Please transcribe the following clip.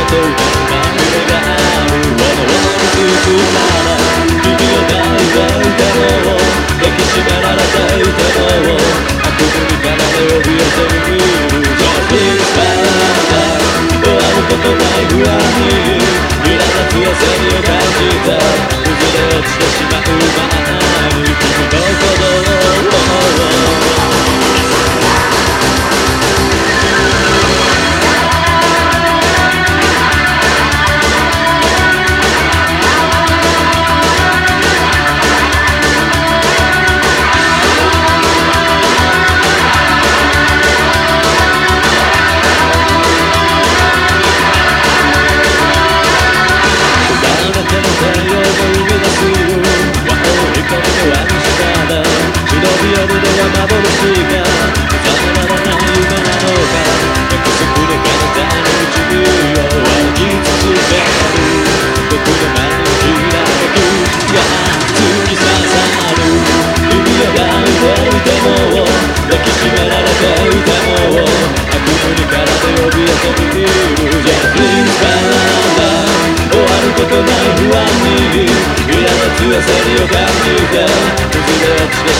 かとまじがある我の聞くなら君が抱いた歌を抱きしめられた歌を悪夢から目を増やせる Just be s p i r e 終わることない不安に幻がさまざまな夢なのか約束で彼方の唇を歩き続けるどこで開くや突き刺さる指を抱いいても抱きしめられていても悪夢に体を怯えてるじゃあ終わることない不安にいらな強さにを感じて崩れ落ちて